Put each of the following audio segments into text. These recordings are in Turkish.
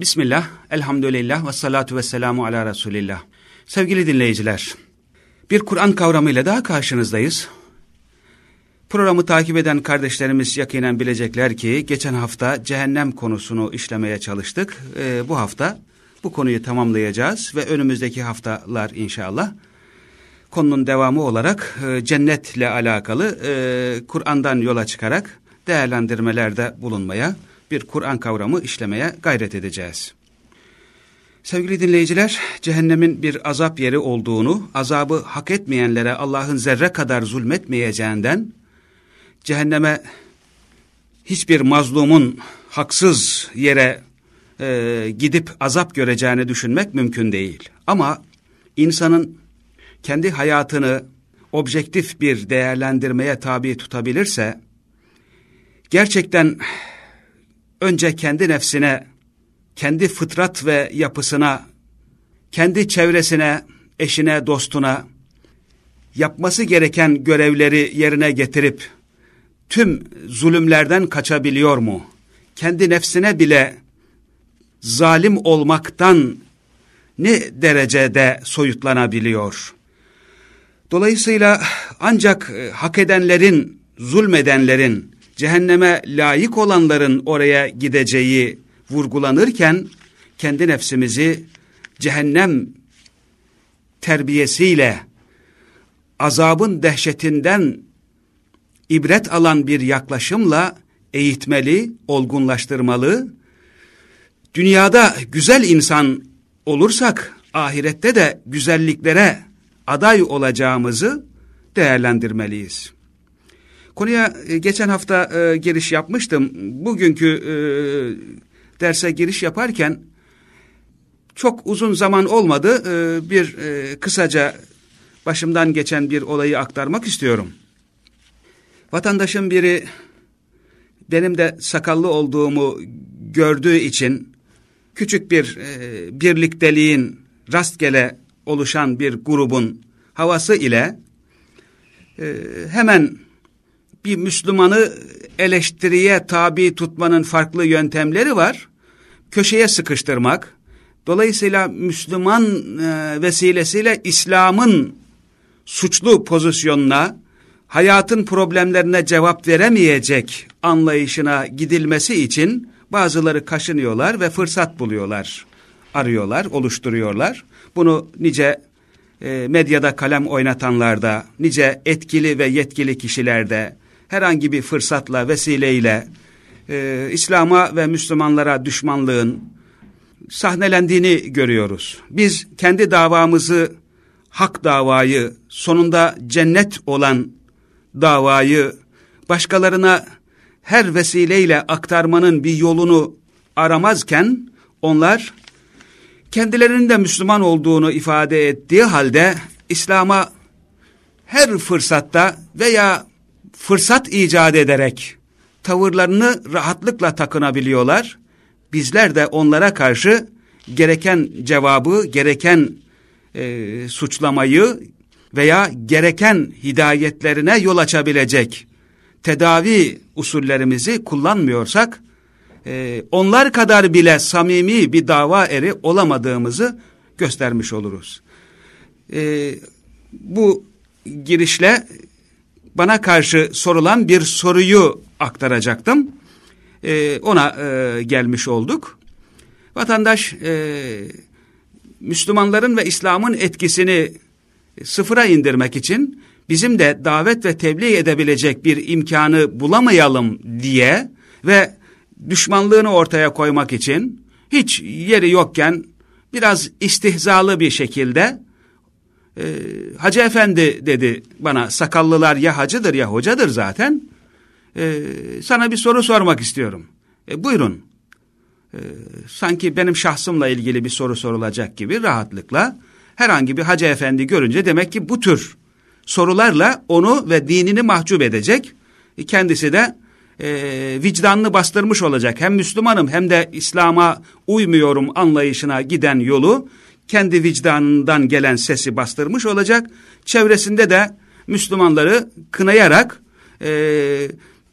Bismillah, elhamdülillah ve salatu ve selamu ala Resulillah. Sevgili dinleyiciler, bir Kur'an kavramıyla daha karşınızdayız. Programı takip eden kardeşlerimiz yakinen bilecekler ki geçen hafta cehennem konusunu işlemeye çalıştık. Ee, bu hafta bu konuyu tamamlayacağız ve önümüzdeki haftalar inşallah konunun devamı olarak e, cennetle alakalı e, Kur'an'dan yola çıkarak değerlendirmelerde bulunmaya, bir Kur'an kavramı işlemeye gayret edeceğiz. Sevgili dinleyiciler, cehennemin bir azap yeri olduğunu, azabı hak etmeyenlere Allah'ın zerre kadar zulmetmeyeceğinden, cehenneme hiçbir mazlumun haksız yere e, gidip azap göreceğini düşünmek mümkün değil. Ama insanın kendi hayatını objektif bir değerlendirmeye tabi tutabilirse, gerçekten önce kendi nefsine, kendi fıtrat ve yapısına, kendi çevresine, eşine, dostuna yapması gereken görevleri yerine getirip tüm zulümlerden kaçabiliyor mu? Kendi nefsine bile zalim olmaktan ne derecede soyutlanabiliyor? Dolayısıyla ancak e, hak edenlerin, zulmedenlerin, cehenneme layık olanların oraya gideceği vurgulanırken, kendi nefsimizi cehennem terbiyesiyle, azabın dehşetinden ibret alan bir yaklaşımla eğitmeli, olgunlaştırmalı. Dünyada güzel insan olursak, ahirette de güzelliklere aday olacağımızı değerlendirmeliyiz. Konuya e, geçen hafta e, giriş yapmıştım. Bugünkü e, derse giriş yaparken çok uzun zaman olmadı. E, bir e, kısaca başımdan geçen bir olayı aktarmak istiyorum. Vatandaşın biri benim de sakallı olduğumu gördüğü için küçük bir e, birlikteliğin rastgele oluşan bir grubun havası ile e, hemen bir Müslümanı eleştiriye tabi tutmanın farklı yöntemleri var. Köşeye sıkıştırmak, dolayısıyla Müslüman e, vesilesiyle İslam'ın suçlu pozisyonuna, hayatın problemlerine cevap veremeyecek anlayışına gidilmesi için bazıları kaşınıyorlar ve fırsat buluyorlar, arıyorlar, oluşturuyorlar. Bunu nice e, medyada kalem oynatanlarda, nice etkili ve yetkili kişilerde herhangi bir fırsatla, vesileyle e, İslam'a ve Müslümanlara düşmanlığın sahnelendiğini görüyoruz. Biz kendi davamızı, hak davayı, sonunda cennet olan davayı başkalarına her vesileyle aktarmanın bir yolunu aramazken onlar kendilerinin de Müslüman olduğunu ifade ettiği halde İslam'a her fırsatta veya fırsat icat ederek tavırlarını rahatlıkla takınabiliyorlar. Bizler de onlara karşı gereken cevabı, gereken e, suçlamayı veya gereken hidayetlerine yol açabilecek tedavi usullerimizi kullanmıyorsak, e, onlar kadar bile samimi bir dava eri olamadığımızı göstermiş oluruz. E, bu girişle bana karşı sorulan bir soruyu aktaracaktım. E, ona e, gelmiş olduk. Vatandaş e, Müslümanların ve İslam'ın etkisini sıfıra indirmek için bizim de davet ve tebliğ edebilecek bir imkanı bulamayalım diye ve düşmanlığını ortaya koymak için hiç yeri yokken biraz istihzalı bir şekilde e, Hacı Efendi dedi bana sakallılar ya hacıdır ya hocadır zaten e, sana bir soru sormak istiyorum. E, buyurun. E, sanki benim şahsımla ilgili bir soru sorulacak gibi rahatlıkla herhangi bir hacı efendi görünce demek ki bu tür sorularla onu ve dinini mahcup edecek. E, kendisi de e, vicdanını bastırmış olacak. Hem Müslümanım hem de İslam'a uymuyorum anlayışına giden yolu kendi vicdanından gelen sesi bastırmış olacak. Çevresinde de Müslümanları kınayarak e,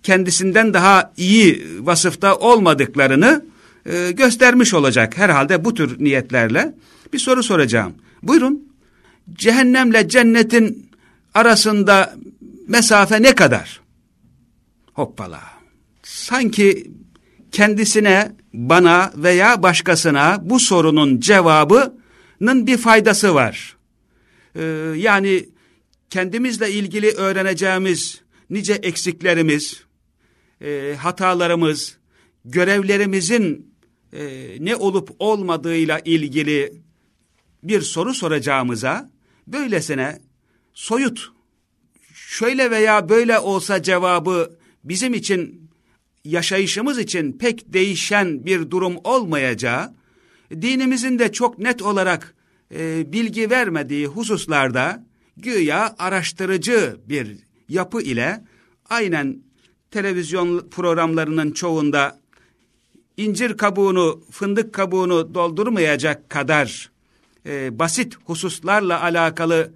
kendisinden daha iyi vasıfta olmadıklarını e, göstermiş olacak herhalde bu tür niyetlerle. Bir soru soracağım. Buyurun. Cehennemle cennetin arasında mesafe ne kadar? Hoppala. Sanki kendisine, bana veya başkasına bu sorunun cevabının bir faydası var. Ee, yani kendimizle ilgili öğreneceğimiz nice eksiklerimiz, e, hatalarımız, görevlerimizin e, ne olup olmadığıyla ilgili bir soru soracağımıza böylesine soyut, şöyle veya böyle olsa cevabı bizim için, yaşayışımız için pek değişen bir durum olmayacağı, dinimizin de çok net olarak e, bilgi vermediği hususlarda güya araştırıcı bir yapı ile aynen televizyon programlarının çoğunda incir kabuğunu, fındık kabuğunu doldurmayacak kadar e, basit hususlarla alakalı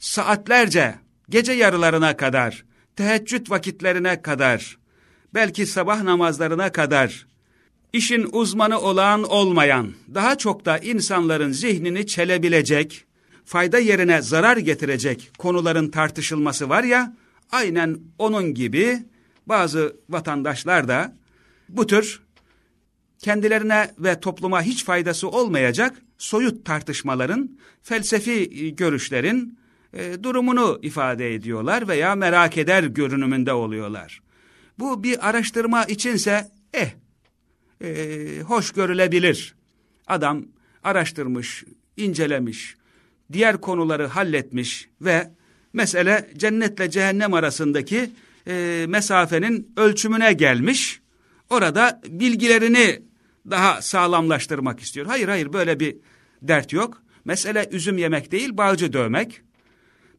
saatlerce, gece yarılarına kadar, teheccüd vakitlerine kadar, belki sabah namazlarına kadar, işin uzmanı olan olmayan, daha çok da insanların zihnini çelebilecek, fayda yerine zarar getirecek konuların tartışılması var ya, aynen onun gibi bazı vatandaşlar da bu tür kendilerine ve topluma hiç faydası olmayacak soyut tartışmaların, felsefi e, görüşlerin e, durumunu ifade ediyorlar veya merak eder görünümünde oluyorlar. Bu bir araştırma içinse eh, e, hoş görülebilir. Adam araştırmış, incelemiş, diğer konuları halletmiş ve mesele cennetle cehennem arasındaki e, mesafenin ölçümüne gelmiş. Orada bilgilerini daha sağlamlaştırmak istiyor. Hayır hayır böyle bir dert yok. Mesele üzüm yemek değil bağcı dövmek.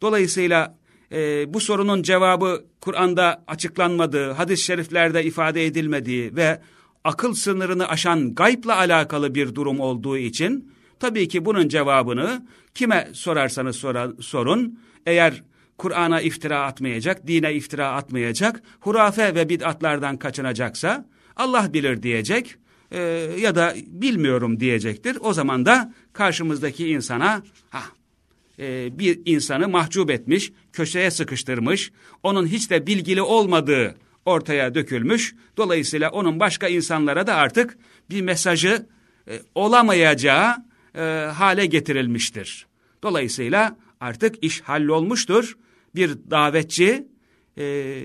Dolayısıyla e, bu sorunun cevabı Kur'an'da açıklanmadığı, hadis-i şeriflerde ifade edilmediği ve akıl sınırını aşan gaybla alakalı bir durum olduğu için tabii ki bunun cevabını kime sorarsanız sora, sorun eğer Kur'an'a iftira atmayacak, dine iftira atmayacak, hurafe ve bid'atlardan kaçınacaksa Allah bilir diyecek e, ya da bilmiyorum diyecektir. O zaman da karşımızdaki insana ha, e, bir insanı mahcup etmiş, köşeye sıkıştırmış, onun hiç de bilgili olmadığı ortaya dökülmüş. Dolayısıyla onun başka insanlara da artık bir mesajı e, olamayacağı e, hale getirilmiştir. Dolayısıyla artık iş hallolmuştur. Bir davetçi e,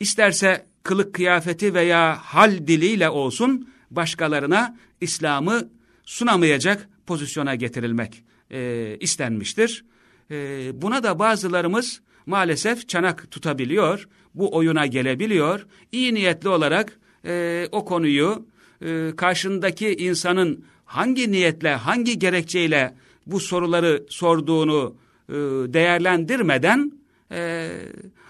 isterse kılık kıyafeti veya hal diliyle olsun başkalarına İslam'ı sunamayacak pozisyona getirilmek e, istenmiştir. E, buna da bazılarımız maalesef çanak tutabiliyor, bu oyuna gelebiliyor. İyi niyetli olarak e, o konuyu e, karşındaki insanın hangi niyetle, hangi gerekçeyle bu soruları sorduğunu e, değerlendirmeden e,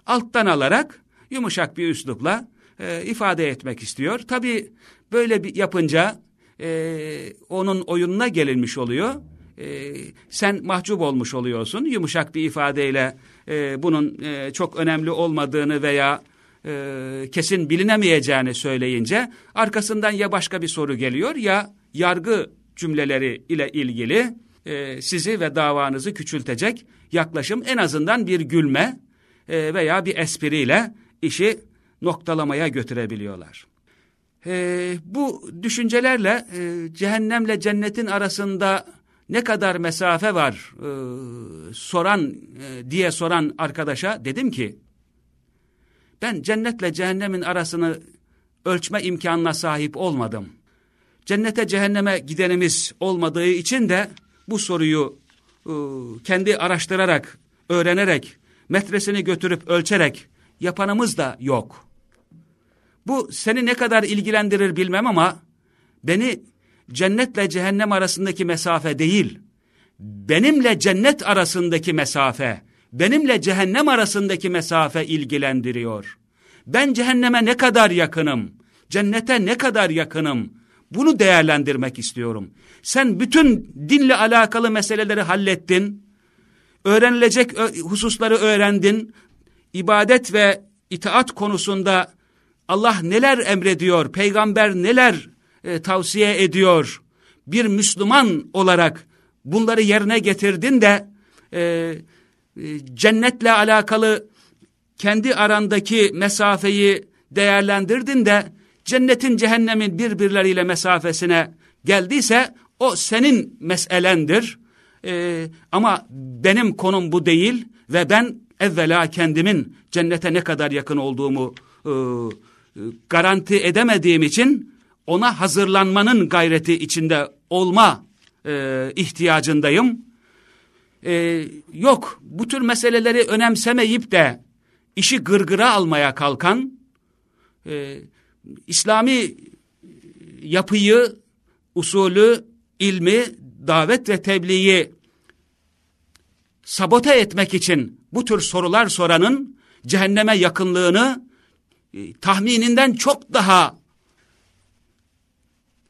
alttan alarak yumuşak bir üslupla e, ifade etmek istiyor. Tabi böyle bir yapınca e, onun oyununa gelinmiş oluyor. E, sen mahcup olmuş oluyorsun. Yumuşak bir ifadeyle e, bunun e, çok önemli olmadığını veya e, kesin bilinemeyeceğini söyleyince arkasından ya başka bir soru geliyor ya yargı cümleleri ile ilgili e, sizi ve davanızı küçültecek yaklaşım en azından bir gülme e, veya bir espriyle işi noktalamaya götürebiliyorlar. E, bu düşüncelerle e, cehennemle cennetin arasında ne kadar mesafe var e, soran e, diye soran arkadaşa dedim ki ben cennetle cehennemin arasını ölçme imkanına sahip olmadım. Cennete cehenneme gidenimiz olmadığı için de bu soruyu e, kendi araştırarak, öğrenerek, metresini götürüp ölçerek yapanımız da yok. Bu seni ne kadar ilgilendirir bilmem ama beni cennetle cehennem arasındaki mesafe değil, benimle cennet arasındaki mesafe, benimle cehennem arasındaki mesafe ilgilendiriyor. Ben cehenneme ne kadar yakınım, cennete ne kadar yakınım, bunu değerlendirmek istiyorum. Sen bütün dinle alakalı meseleleri hallettin, öğrenilecek hususları öğrendin, ibadet ve itaat konusunda Allah neler emrediyor, peygamber neler e, tavsiye ediyor. Bir Müslüman olarak bunları yerine getirdin de e, e, cennetle alakalı kendi arandaki mesafeyi değerlendirdin de cennetin cehennemin birbirleriyle mesafesine geldiyse o senin meselendir. Ee, ama benim konum bu değil ve ben evvela kendimin cennete ne kadar yakın olduğumu e, garanti edemediğim için ona hazırlanmanın gayreti içinde olma e, ihtiyacındayım. E, yok bu tür meseleleri önemsemeyip de işi gırgıra almaya kalkan e, İslami yapıyı, usulü, ilmi, davet ve tebliği sabote etmek için bu tür sorular soranın cehenneme yakınlığını e, tahmininden çok daha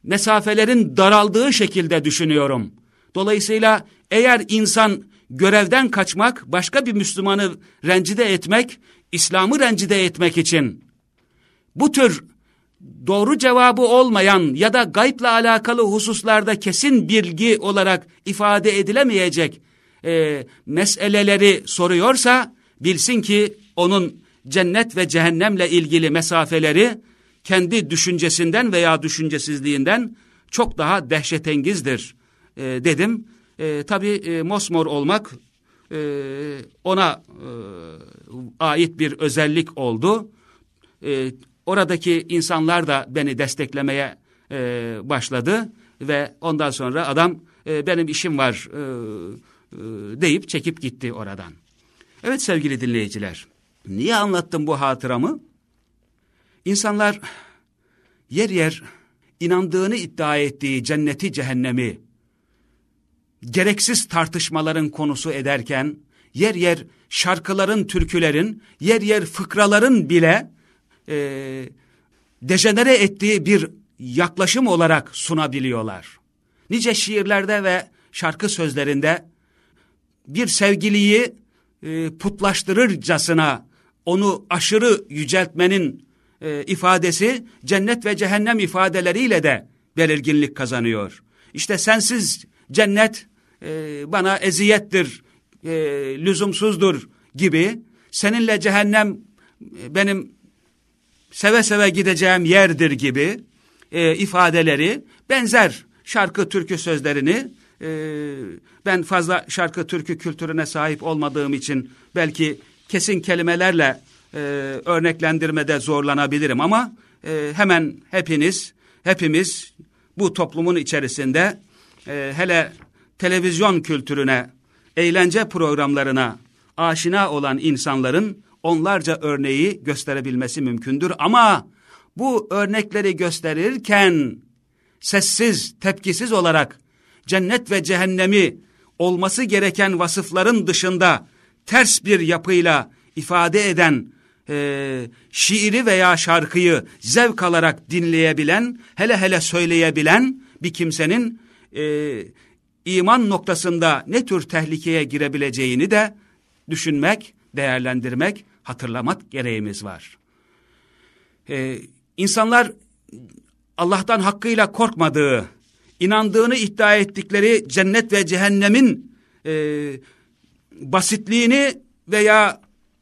mesafelerin daraldığı şekilde düşünüyorum. Dolayısıyla eğer insan görevden kaçmak, başka bir Müslümanı rencide etmek, İslam'ı rencide etmek için bu tür doğru cevabı olmayan ya da gaypla alakalı hususlarda kesin bilgi olarak ifade edilemeyecek e, meseleleri soruyorsa bilsin ki onun cennet ve cehennemle ilgili mesafeleri kendi düşüncesinden veya düşüncesizliğinden çok daha dehşetengizdir e, dedim. E, Tabi e, mosmor olmak e, ona e, ait bir özellik oldu. E, oradaki insanlar da beni desteklemeye e, başladı ve ondan sonra adam e, benim işim var e, e, deyip çekip gitti oradan. Evet sevgili dinleyiciler, niye anlattım bu hatıramı? İnsanlar yer yer inandığını iddia ettiği cenneti cehennemi gereksiz tartışmaların konusu ederken yer yer şarkıların, türkülerin, yer yer fıkraların bile e, dejenere ettiği bir yaklaşım olarak sunabiliyorlar. Nice şiirlerde ve şarkı sözlerinde bir sevgiliyi e, putlaştırırcasına onu aşırı yüceltmenin e, ifadesi cennet ve cehennem ifadeleriyle de belirginlik kazanıyor. İşte sensiz cennet e, bana eziyettir, e, lüzumsuzdur gibi seninle cehennem e, benim seve seve gideceğim yerdir gibi e, ifadeleri benzer şarkı türkü sözlerini e, ben fazla şarkı türkü kültürüne sahip olmadığım için belki kesin kelimelerle e, örneklendirmede zorlanabilirim ama e, hemen hepiniz hepimiz bu toplumun içerisinde e, hele televizyon kültürüne eğlence programlarına aşina olan insanların onlarca örneği gösterebilmesi mümkündür. Ama bu örnekleri gösterirken sessiz, tepkisiz olarak cennet ve cehennemi olması gereken vasıfların dışında ters bir yapıyla ifade eden e, şiiri veya şarkıyı zevk alarak dinleyebilen, hele hele söyleyebilen bir kimsenin e, iman noktasında ne tür tehlikeye girebileceğini de düşünmek, değerlendirmek hatırlamak gereğimiz var. Ee, insanlar Allah'tan hakkıyla korkmadığı, inandığını iddia ettikleri cennet ve cehennemin e, basitliğini veya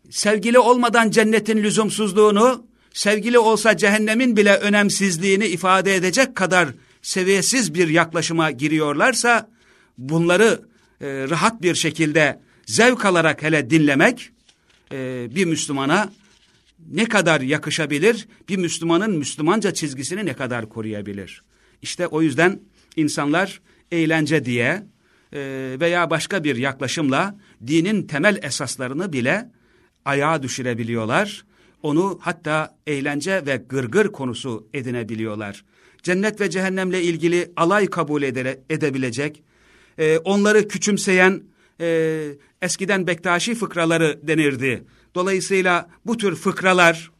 sevgili olmadan cennetin lüzumsuzluğunu, sevgili olsa cehennemin bile önemsizliğini ifade edecek kadar seviyesiz bir yaklaşıma giriyorlarsa, bunları e, rahat bir şekilde zevk alarak hele dinlemek, e, bir Müslümana ne kadar yakışabilir, bir Müslümanın Müslümanca çizgisini ne kadar koruyabilir? İşte o yüzden insanlar eğlence diye e, veya başka bir yaklaşımla dinin temel esaslarını bile ayağa düşürebiliyorlar. Onu hatta eğlence ve gırgır konusu edinebiliyorlar. Cennet ve cehennemle ilgili alay kabul ede, edebilecek, e, onları küçümseyen e, eskiden Bektaşi fıkraları denirdi. Dolayısıyla bu tür fıkralar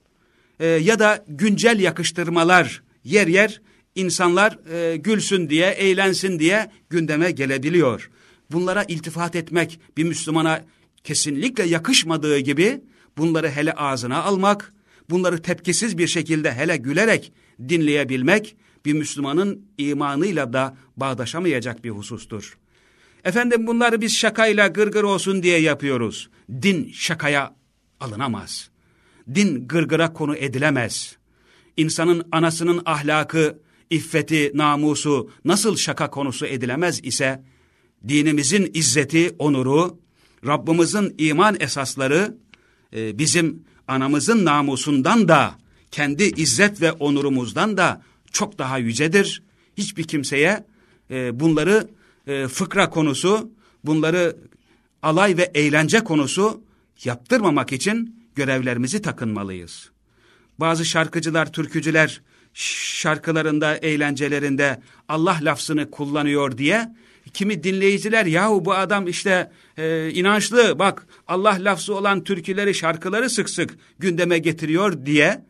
e, ya da güncel yakıştırmalar yer yer insanlar e, gülsün diye, eğlensin diye gündeme gelebiliyor. Bunlara iltifat etmek bir Müslümana kesinlikle yakışmadığı gibi bunları hele ağzına almak, bunları tepkisiz bir şekilde hele gülerek dinleyebilmek bir Müslümanın imanıyla da bağdaşamayacak bir husustur. Efendim bunları biz şakayla gırgır olsun diye yapıyoruz. Din şakaya alınamaz. Din gırgıra konu edilemez. İnsanın anasının ahlakı, iffeti, namusu nasıl şaka konusu edilemez ise, dinimizin izzeti, onuru, Rabbimizin iman esasları, e, bizim anamızın namusundan da, kendi izzet ve onurumuzdan da çok daha yücedir. Hiçbir kimseye e, bunları e, fıkra konusu, bunları alay ve eğlence konusu yaptırmamak için görevlerimizi takınmalıyız. Bazı şarkıcılar, türkücüler şarkılarında, eğlencelerinde Allah lafzını kullanıyor diye kimi dinleyiciler yahu bu adam işte e, inançlı bak Allah lafzı olan türküleri, şarkıları sık sık gündeme getiriyor diye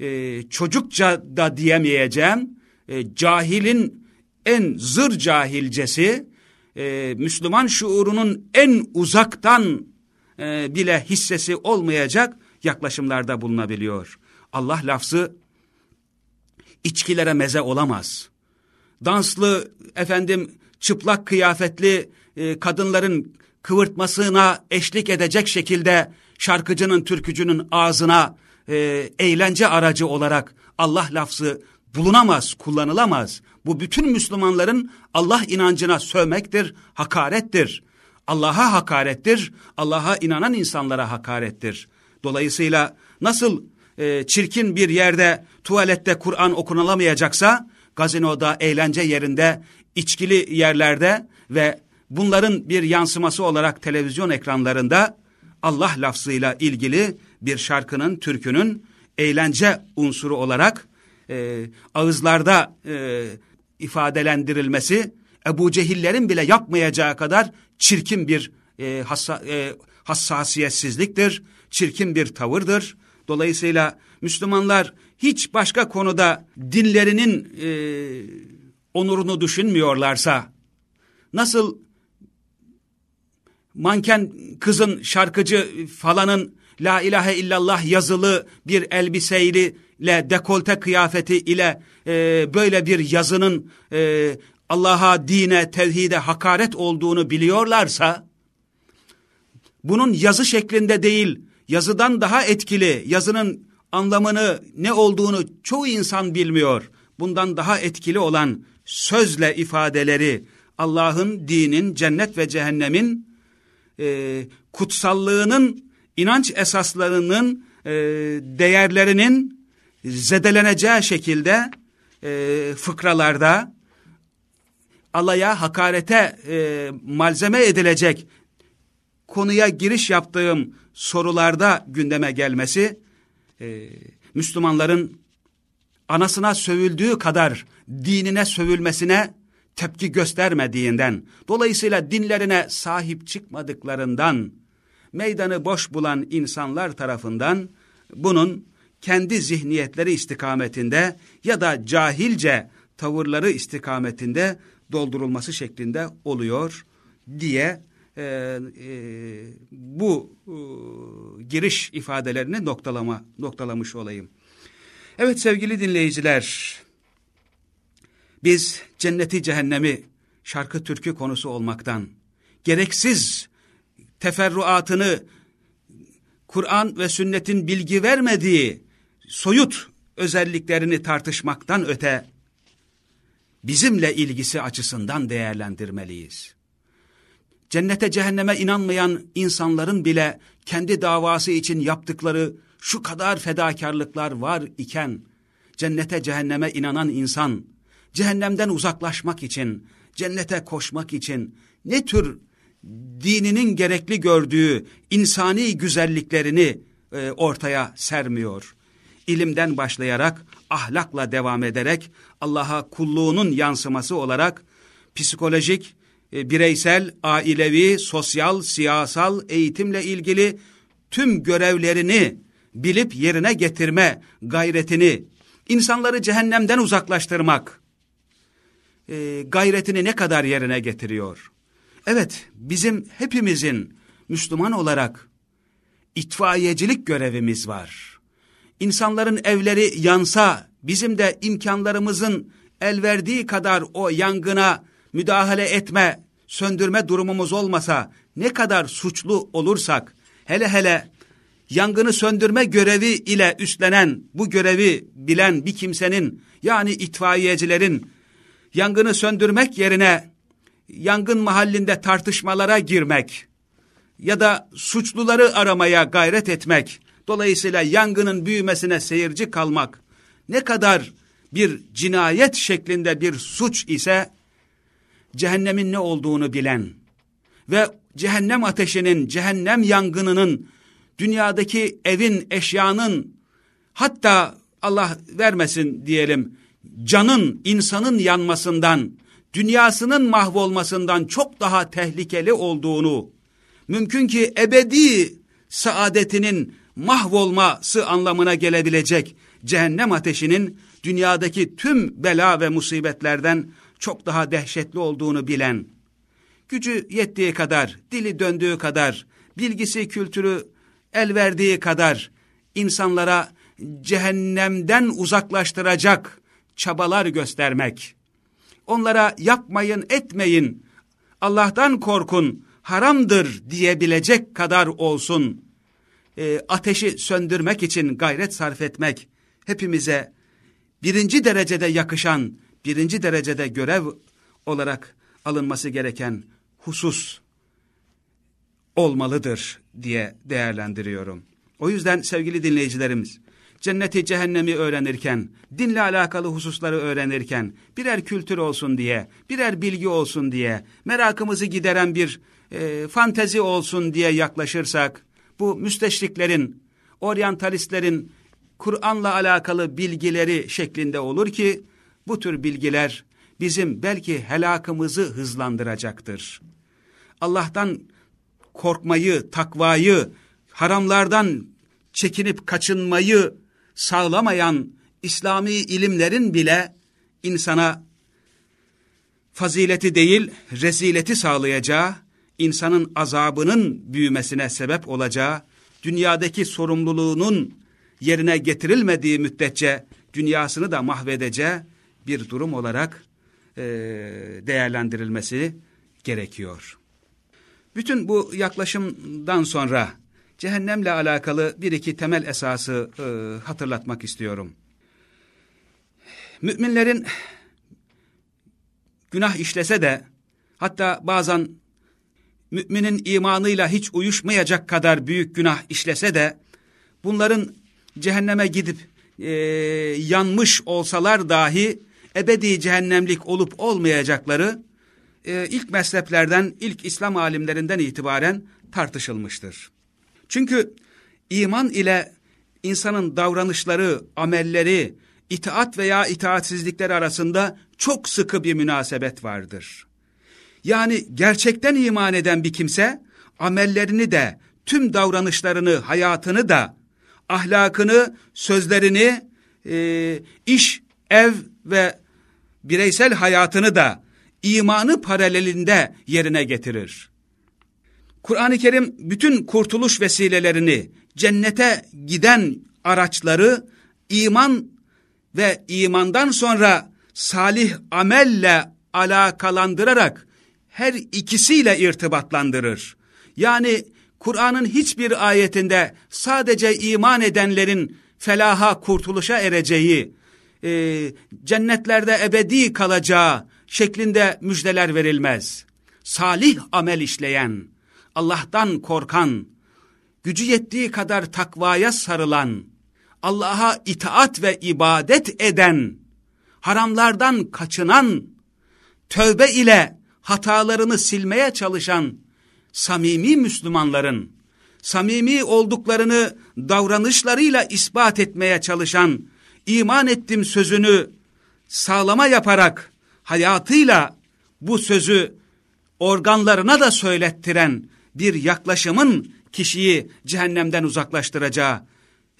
e, çocukça da diyemeyeceğim e, cahilin en zır cahilcesi e, Müslüman şuurunun en uzaktan e, bile hissesi olmayacak yaklaşımlarda bulunabiliyor. Allah lafzı içkilere meze olamaz. Danslı efendim çıplak kıyafetli e, kadınların kıvırtmasına eşlik edecek şekilde şarkıcının, türkücünün ağzına e, eğlence aracı olarak Allah lafzı bulunamaz, kullanılamaz. Bu bütün Müslümanların Allah inancına sövmektir, hakarettir. Allah'a hakarettir, Allah'a inanan insanlara hakarettir. Dolayısıyla nasıl e, çirkin bir yerde tuvalette Kur'an okunulamayacaksa, gazinoda, eğlence yerinde, içkili yerlerde ve bunların bir yansıması olarak televizyon ekranlarında Allah lafzıyla ilgili bir şarkının, türkünün eğlence unsuru olarak e, ağızlarda e, ifadelendirilmesi Ebu Cehillerin bile yapmayacağı kadar çirkin bir e, hassa, e, hassasiyetsizliktir, çirkin bir tavırdır. Dolayısıyla Müslümanlar hiç başka konuda dinlerinin e, onurunu düşünmüyorlarsa, nasıl manken kızın şarkıcı falanın la ilahe illallah yazılı bir elbiseyle dekolte kıyafeti ile e, böyle bir yazının e, Allah'a, dine, tevhide hakaret olduğunu biliyorlarsa, bunun yazı şeklinde değil, yazıdan daha etkili, yazının anlamını ne olduğunu çoğu insan bilmiyor. Bundan daha etkili olan sözle ifadeleri, Allah'ın, dinin, cennet ve cehennemin e, kutsallığının, inanç esaslarının, e, değerlerinin zedeleneceği şekilde e, fıkralarda, alaya, hakarete e, malzeme edilecek konuya giriş yaptığım sorularda gündeme gelmesi, e, Müslümanların anasına sövüldüğü kadar dinine sövülmesine tepki göstermediğinden, dolayısıyla dinlerine sahip çıkmadıklarından, meydanı boş bulan insanlar tarafından bunun kendi zihniyetleri istikametinde ya da cahilce tavırları istikametinde doldurulması şeklinde oluyor diye e, e, bu e, giriş ifadelerini noktalama noktalamış olayım. Evet sevgili dinleyiciler, biz cenneti cehennemi şarkı türkü konusu olmaktan, gereksiz teferruatını Kur'an ve sünnetin bilgi vermediği soyut özelliklerini tartışmaktan öte bizimle ilgisi açısından değerlendirmeliyiz. Cennete cehenneme inanmayan insanların bile kendi davası için yaptıkları şu kadar fedakarlıklar var iken, cennete cehenneme inanan insan, cehennemden uzaklaşmak için, cennete koşmak için ne tür dininin gerekli gördüğü insani güzelliklerini e, ortaya sermiyor. İlimden başlayarak, ahlakla devam ederek, Allah'a kulluğunun yansıması olarak psikolojik, e, bireysel, ailevi, sosyal, siyasal eğitimle ilgili tüm görevlerini bilip yerine getirme gayretini, insanları cehennemden uzaklaştırmak e, gayretini ne kadar yerine getiriyor? Evet, bizim hepimizin Müslüman olarak itfaiyecilik görevimiz var. İnsanların evleri yansa bizim de imkanlarımızın el verdiği kadar o yangına müdahale etme, söndürme durumumuz olmasa ne kadar suçlu olursak, hele hele yangını söndürme görevi ile üstlenen, bu görevi bilen bir kimsenin, yani itfaiyecilerin, yangını söndürmek yerine yangın mahallinde tartışmalara girmek ya da suçluları aramaya gayret etmek, dolayısıyla yangının büyümesine seyirci kalmak ne kadar bir cinayet şeklinde bir suç ise cehennemin ne olduğunu bilen ve cehennem ateşinin, cehennem yangınının, dünyadaki evin, eşyanın, hatta Allah vermesin diyelim, canın, insanın yanmasından, dünyasının mahvolmasından çok daha tehlikeli olduğunu, mümkün ki ebedi saadetinin mahvolması anlamına gelebilecek cehennem ateşinin dünyadaki tüm bela ve musibetlerden çok daha dehşetli olduğunu bilen, gücü yettiği kadar, dili döndüğü kadar, bilgisi kültürü el verdiği kadar insanlara cehennemden uzaklaştıracak çabalar göstermek, onlara yapmayın etmeyin, Allah'tan korkun, haramdır diyebilecek kadar olsun, e, ateşi söndürmek için gayret sarf etmek, hepimize birinci derecede yakışan, birinci derecede görev olarak alınması gereken husus olmalıdır diye değerlendiriyorum. O yüzden sevgili dinleyicilerimiz, cenneti cehennemi öğrenirken, dinle alakalı hususları öğrenirken, birer kültür olsun diye, birer bilgi olsun diye, merakımızı gideren bir e, fantezi olsun diye yaklaşırsak, bu müsteşriklerin, oryantalistlerin Kur'an'la alakalı bilgileri şeklinde olur ki, bu tür bilgiler bizim belki helakımızı hızlandıracaktır. Allah'tan korkmayı, takvayı, haramlardan çekinip kaçınmayı sağlamayan İslami ilimlerin bile insana fazileti değil rezileti sağlayacağı, insanın azabının büyümesine sebep olacağı, dünyadaki sorumluluğunun yerine getirilmediği müddetçe dünyasını da mahvedeceği bir durum olarak e, değerlendirilmesi gerekiyor. Bütün bu yaklaşımdan sonra cehennemle alakalı bir iki temel esası e, hatırlatmak istiyorum. Müminlerin günah işlese de hatta bazen müminin imanıyla hiç uyuşmayacak kadar büyük günah işlese de bunların cehenneme gidip e, yanmış olsalar dahi ebedi cehennemlik olup olmayacakları e, ilk mezheplerden, ilk İslam alimlerinden itibaren tartışılmıştır. Çünkü iman ile insanın davranışları, amelleri, itaat veya itaatsizlikler arasında çok sıkı bir münasebet vardır. Yani gerçekten iman eden bir kimse, amellerini de, tüm davranışlarını, hayatını da, ahlakını, sözlerini, e, iş, ev ve bireysel hayatını da imanı paralelinde yerine getirir. Kur'an-ı Kerim bütün kurtuluş vesilelerini, cennete giden araçları iman ve imandan sonra salih amelle alakalandırarak her ikisiyle irtibatlandırır. Yani Kur'an'ın hiçbir ayetinde sadece iman edenlerin felaha, kurtuluşa ereceği, e, cennetlerde ebedi kalacağı şeklinde müjdeler verilmez. Salih amel işleyen, Allah'tan korkan, gücü yettiği kadar takvaya sarılan, Allah'a itaat ve ibadet eden, haramlardan kaçınan, tövbe ile hatalarını silmeye çalışan samimi Müslümanların, samimi olduklarını davranışlarıyla ispat etmeye çalışan, iman ettim sözünü sağlama yaparak, hayatıyla bu sözü organlarına da söylettiren bir yaklaşımın kişiyi cehennemden uzaklaştıracağı,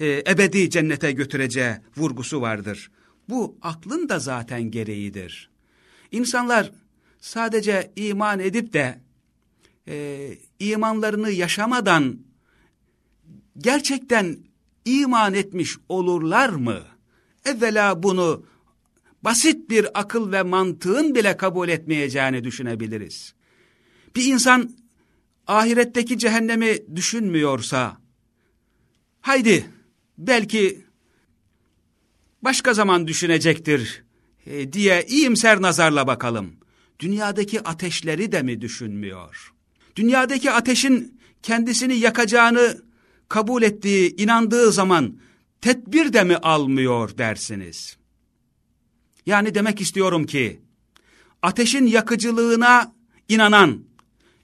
e, ebedi cennete götüreceği vurgusu vardır. Bu aklın da zaten gereğidir. İnsanlar sadece iman edip de e, imanlarını yaşamadan gerçekten iman etmiş olurlar mı? evvela bunu basit bir akıl ve mantığın bile kabul etmeyeceğini düşünebiliriz. Bir insan ahiretteki cehennemi düşünmüyorsa, haydi belki başka zaman düşünecektir e, diye iyimser nazarla bakalım. Dünyadaki ateşleri de mi düşünmüyor? Dünyadaki ateşin kendisini yakacağını kabul ettiği, inandığı zaman tedbir de mi almıyor dersiniz? Yani demek istiyorum ki, ateşin yakıcılığına inanan,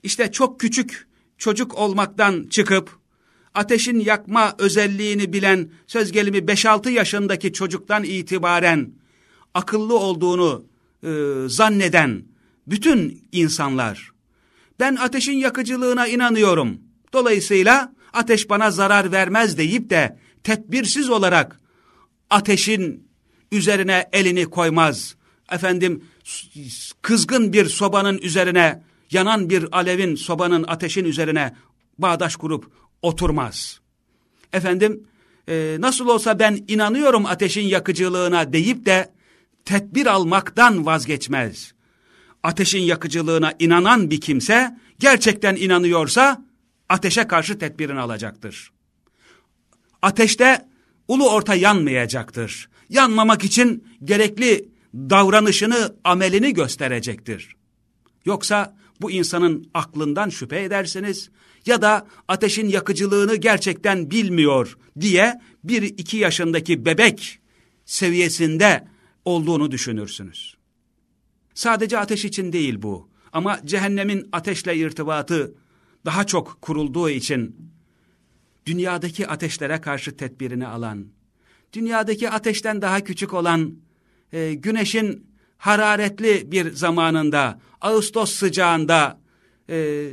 işte çok küçük çocuk olmaktan çıkıp, ateşin yakma özelliğini bilen söz gelimi 5-6 yaşındaki çocuktan itibaren akıllı olduğunu e, zanneden bütün insanlar, ben ateşin yakıcılığına inanıyorum, dolayısıyla ateş bana zarar vermez deyip de tedbirsiz olarak ateşin üzerine elini koymaz. Efendim kızgın bir sobanın üzerine, yanan bir alevin sobanın ateşin üzerine bağdaş kurup oturmaz. Efendim e, nasıl olsa ben inanıyorum ateşin yakıcılığına deyip de tedbir almaktan vazgeçmez. Ateşin yakıcılığına inanan bir kimse gerçekten inanıyorsa ateşe karşı tedbirini alacaktır. Ateşte ulu orta yanmayacaktır. Yanmamak için gerekli davranışını, amelini gösterecektir. Yoksa bu insanın aklından şüphe edersiniz ya da ateşin yakıcılığını gerçekten bilmiyor diye bir iki yaşındaki bebek seviyesinde olduğunu düşünürsünüz. Sadece ateş için değil bu ama cehennemin ateşle irtibatı daha çok kurulduğu için dünyadaki ateşlere karşı tedbirini alan, dünyadaki ateşten daha küçük olan e, güneşin hararetli bir zamanında, Ağustos sıcağında, e,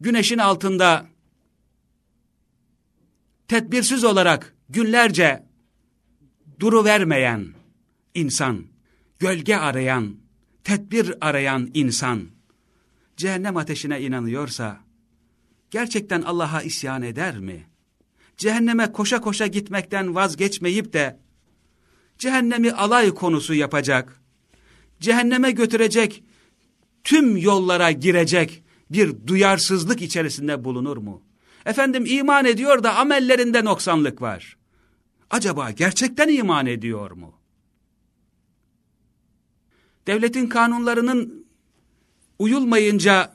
güneşin altında tedbirsiz olarak günlerce duru vermeyen insan, gölge arayan, tedbir arayan insan, cehennem ateşine inanıyorsa, gerçekten Allah'a isyan eder mi? Cehenneme koşa koşa gitmekten vazgeçmeyip de, cehennemi alay konusu yapacak, cehenneme götürecek, tüm yollara girecek bir duyarsızlık içerisinde bulunur mu? Efendim iman ediyor da amellerinde noksanlık var. Acaba gerçekten iman ediyor mu? Devletin kanunlarının uyulmayınca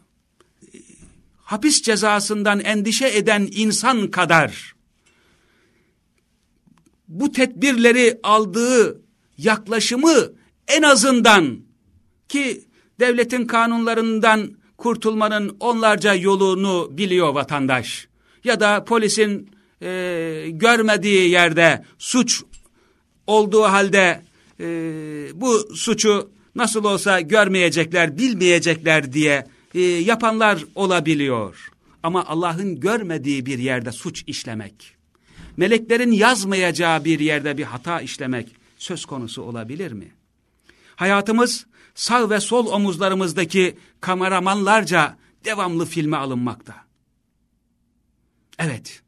hapis cezasından endişe eden insan kadar bu tedbirleri aldığı yaklaşımı en azından ki devletin kanunlarından kurtulmanın onlarca yolunu biliyor vatandaş. Ya da polisin e, görmediği yerde suç olduğu halde e, bu suçu nasıl olsa görmeyecekler, bilmeyecekler diye e, yapanlar olabiliyor. Ama Allah'ın görmediği bir yerde suç işlemek, meleklerin yazmayacağı bir yerde bir hata işlemek söz konusu olabilir mi? Hayatımız sağ ve sol omuzlarımızdaki kameramanlarca devamlı filme alınmakta. Evet,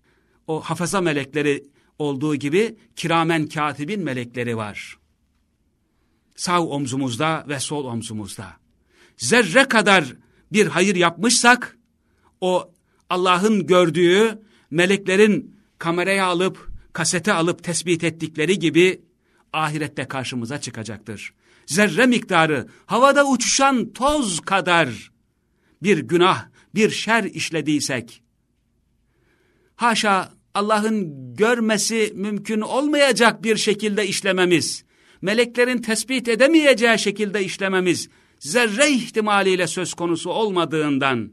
o hafaza melekleri olduğu gibi kiramen katibin melekleri var. Sağ omzumuzda ve sol omzumuzda. Zerre kadar bir hayır yapmışsak, o Allah'ın gördüğü meleklerin kameraya alıp, kasete alıp tespit ettikleri gibi ahirette karşımıza çıkacaktır. Zerre miktarı havada uçuşan toz kadar bir günah, bir şer işlediysek, haşa Allah'ın görmesi mümkün olmayacak bir şekilde işlememiz, meleklerin tespit edemeyeceği şekilde işlememiz, zerre ihtimaliyle söz konusu olmadığından,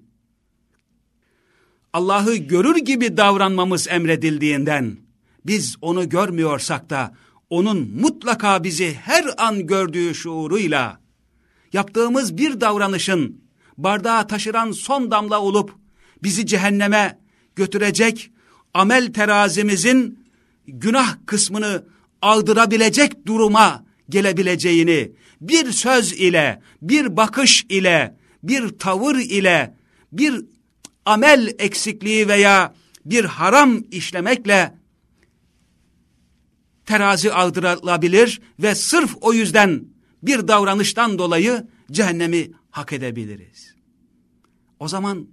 Allah'ı görür gibi davranmamız emredildiğinden, biz onu görmüyorsak da, onun mutlaka bizi her an gördüğü şuuruyla, yaptığımız bir davranışın, bardağı taşıran son damla olup, bizi cehenneme götürecek, amel terazimizin günah kısmını aldırabilecek duruma gelebileceğini, bir söz ile, bir bakış ile, bir tavır ile, bir amel eksikliği veya bir haram işlemekle terazi aldırılabilir ve sırf o yüzden bir davranıştan dolayı cehennemi hak edebiliriz. O zaman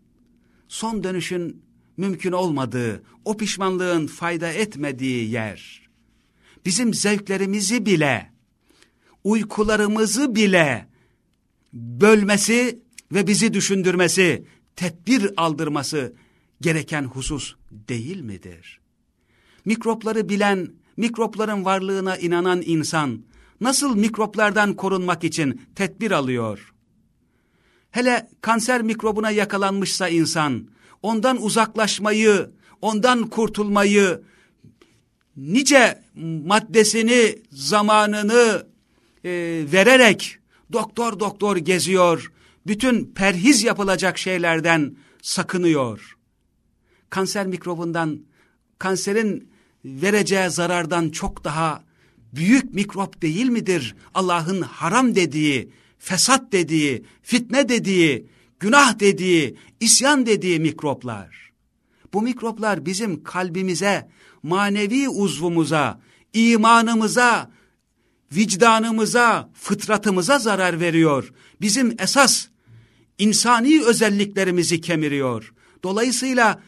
son dönüşün mümkün olmadığı, o pişmanlığın fayda etmediği yer, bizim zevklerimizi bile, uykularımızı bile bölmesi ve bizi düşündürmesi, tedbir aldırması gereken husus değil midir? Mikropları bilen, mikropların varlığına inanan insan, nasıl mikroplardan korunmak için tedbir alıyor? Hele kanser mikrobuna yakalanmışsa insan, ondan uzaklaşmayı, ondan kurtulmayı, nice maddesini, zamanını e, vererek doktor doktor geziyor, bütün perhiz yapılacak şeylerden sakınıyor. Kanser mikrobundan, kanserin vereceği zarardan çok daha büyük mikrop değil midir? Allah'ın haram dediği, fesat dediği, fitne dediği, günah dediği, isyan dediği mikroplar. Bu mikroplar bizim kalbimize, manevi uzvumuza, imanımıza, vicdanımıza, fıtratımıza zarar veriyor. Bizim esas insani özelliklerimizi kemiriyor. Dolayısıyla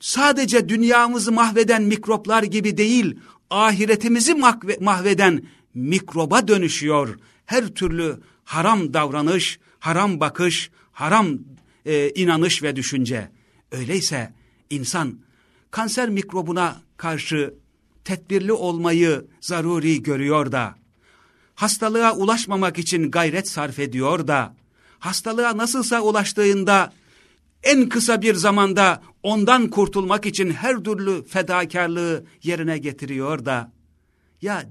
sadece dünyamızı mahveden mikroplar gibi değil, ahiretimizi mahveden mikroba dönüşüyor. Her türlü haram davranış, haram bakış, haram e, inanış ve düşünce. Öyleyse insan kanser mikrobuna karşı tedbirli olmayı zaruri görüyor da, hastalığa ulaşmamak için gayret sarf ediyor da, hastalığa nasılsa ulaştığında en kısa bir zamanda ondan kurtulmak için her türlü fedakarlığı yerine getiriyor da, ya